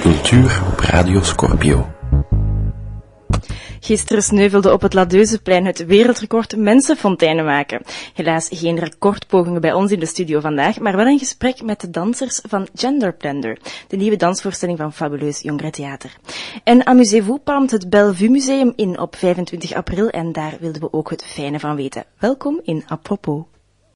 Cultuur op Radio Scorpio. Gisteren sneuvelde op het Ladeuzeplein het wereldrecord mensenfonteinen maken. Helaas geen recordpogingen bij ons in de studio vandaag, maar wel een gesprek met de dansers van Genderblender, de nieuwe dansvoorstelling van Fabuleus Jongerentheater. En Amusez-vous palmt het Bellevue Museum in op 25 april en daar wilden we ook het fijne van weten. Welkom in Apropos.